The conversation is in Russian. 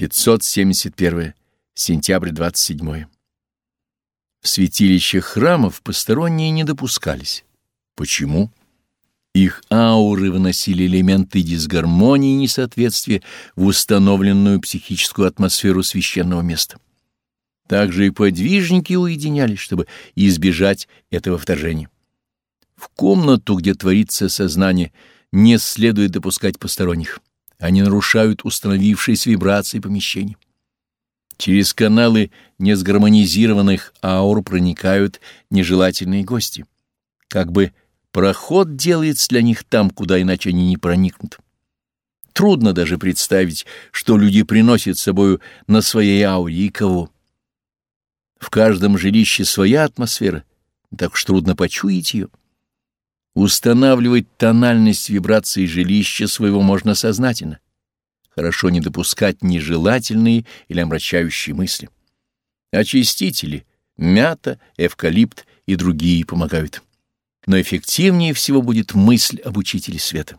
571. Сентябрь 27. В святилищах храмов посторонние не допускались. Почему? Их ауры выносили элементы дисгармонии и несоответствия в установленную психическую атмосферу священного места. Также и подвижники уединялись, чтобы избежать этого вторжения. В комнату, где творится сознание, не следует допускать посторонних. Они нарушают установившиеся вибрации помещений. Через каналы несгармонизированных аур проникают нежелательные гости. Как бы проход делается для них там, куда иначе они не проникнут. Трудно даже представить, что люди приносят с собою на своей ауре и кого. В каждом жилище своя атмосфера, так уж трудно почуять ее. Устанавливать тональность вибрации жилища своего можно сознательно. Хорошо не допускать нежелательные или омрачающие мысли. Очистители, мята, эвкалипт и другие помогают. Но эффективнее всего будет мысль об учителе света.